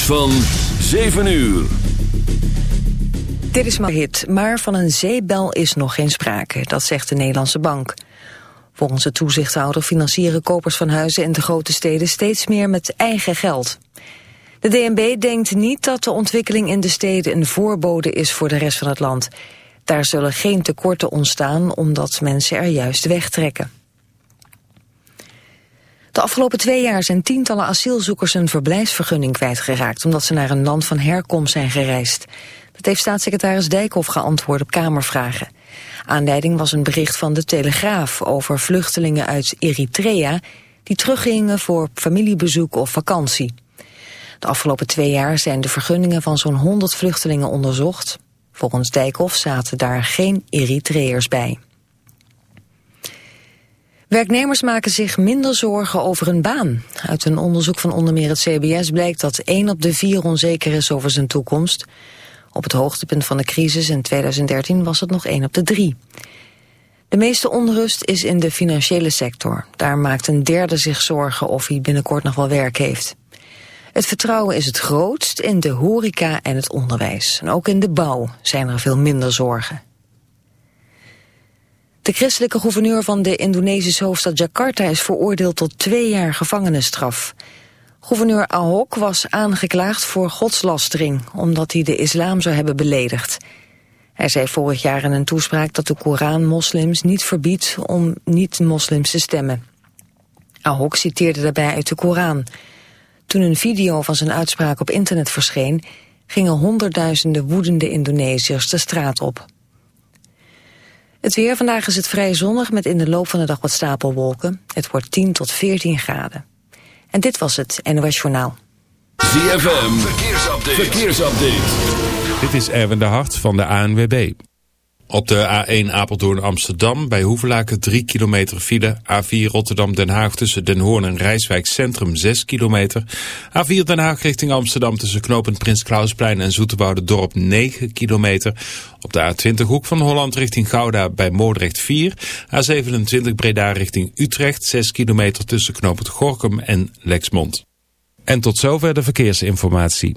Van 7 uur. Dit is maar hit, maar van een zeebel is nog geen sprake. Dat zegt de Nederlandse bank. Volgens de toezichthouder financieren kopers van huizen in de grote steden steeds meer met eigen geld. De DNB denkt niet dat de ontwikkeling in de steden een voorbode is voor de rest van het land. Daar zullen geen tekorten ontstaan omdat mensen er juist wegtrekken. De afgelopen twee jaar zijn tientallen asielzoekers een verblijfsvergunning kwijtgeraakt... omdat ze naar een land van herkomst zijn gereisd. Dat heeft staatssecretaris Dijkhoff geantwoord op Kamervragen. Aanleiding was een bericht van de Telegraaf over vluchtelingen uit Eritrea... die teruggingen voor familiebezoek of vakantie. De afgelopen twee jaar zijn de vergunningen van zo'n 100 vluchtelingen onderzocht. Volgens Dijkhoff zaten daar geen Eritreërs bij. Werknemers maken zich minder zorgen over hun baan. Uit een onderzoek van onder meer het CBS blijkt dat 1 op de 4 onzeker is over zijn toekomst. Op het hoogtepunt van de crisis in 2013 was het nog 1 op de 3. De meeste onrust is in de financiële sector. Daar maakt een derde zich zorgen of hij binnenkort nog wel werk heeft. Het vertrouwen is het grootst in de horeca en het onderwijs. En ook in de bouw zijn er veel minder zorgen. De christelijke gouverneur van de Indonesische hoofdstad Jakarta is veroordeeld tot twee jaar gevangenisstraf. Gouverneur Ahok was aangeklaagd voor godslastering, omdat hij de islam zou hebben beledigd. Hij zei vorig jaar in een toespraak dat de Koran moslims niet verbiedt om niet-moslims te stemmen. Ahok citeerde daarbij uit de Koran. Toen een video van zijn uitspraak op internet verscheen, gingen honderdduizenden woedende Indonesiërs de straat op. Het weer vandaag is het vrij zonnig met in de loop van de dag wat stapelwolken. Het wordt 10 tot 14 graden. En dit was het NOS Journaal. ZFM, verkeersupdate. verkeersupdate. Dit is Erwin de Hart van de ANWB. Op de A1 Apeldoorn Amsterdam bij Hoevelaken 3 kilometer file. A4 Rotterdam Den Haag tussen Den Hoorn en Rijswijk Centrum 6 kilometer. A4 Den Haag richting Amsterdam tussen knooppunt Prins Klausplein en Dorp 9 kilometer. Op de A20 Hoek van Holland richting Gouda bij Moordrecht 4. A27 Breda richting Utrecht 6 kilometer tussen knooppunt Gorkum en Lexmond. En tot zover de verkeersinformatie.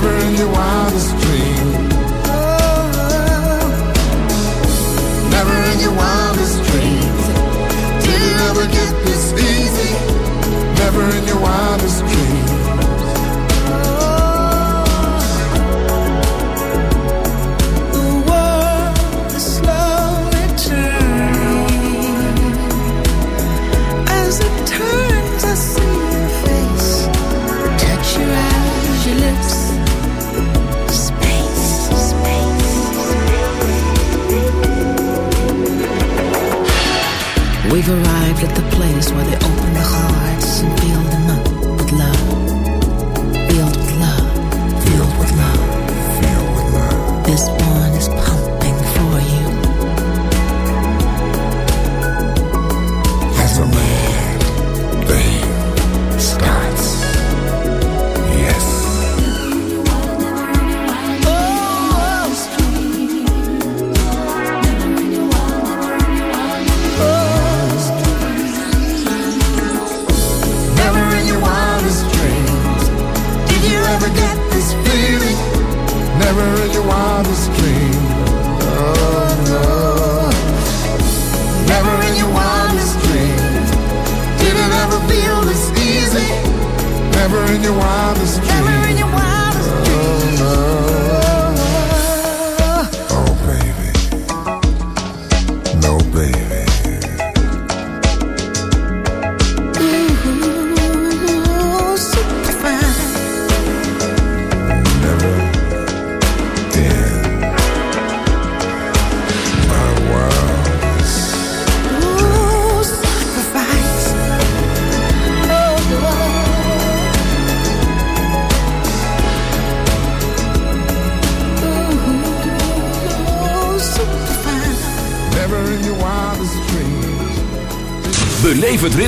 never in your wildest. Oh, never in your wildest dreams. Did it ever get this easy? Never in your wildest dreams. where they open the heart.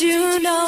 you know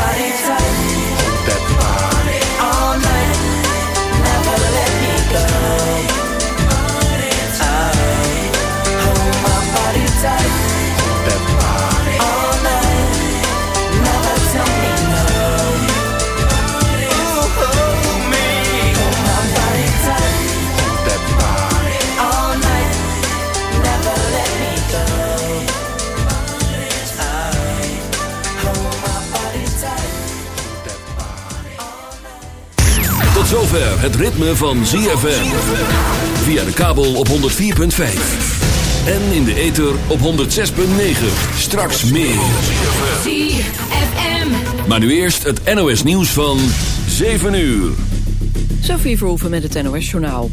zover het ritme van ZFM. Via de kabel op 104.5. En in de ether op 106.9. Straks meer. ZFM. Maar nu eerst het NOS nieuws van 7 uur. Sophie Verhoeven met het NOS-journaal.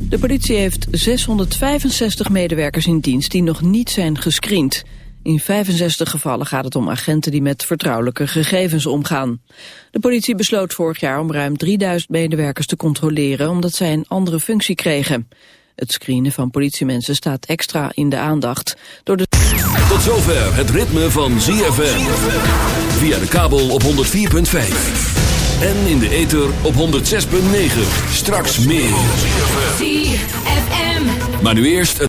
De politie heeft 665 medewerkers in dienst die nog niet zijn gescreend. In 65 gevallen gaat het om agenten die met vertrouwelijke gegevens omgaan. De politie besloot vorig jaar om ruim 3000 medewerkers te controleren... omdat zij een andere functie kregen. Het screenen van politiemensen staat extra in de aandacht. Door de... Tot zover het ritme van ZFM. Via de kabel op 104.5. En in de ether op 106.9. Straks meer. ZFM. Maar nu eerst... het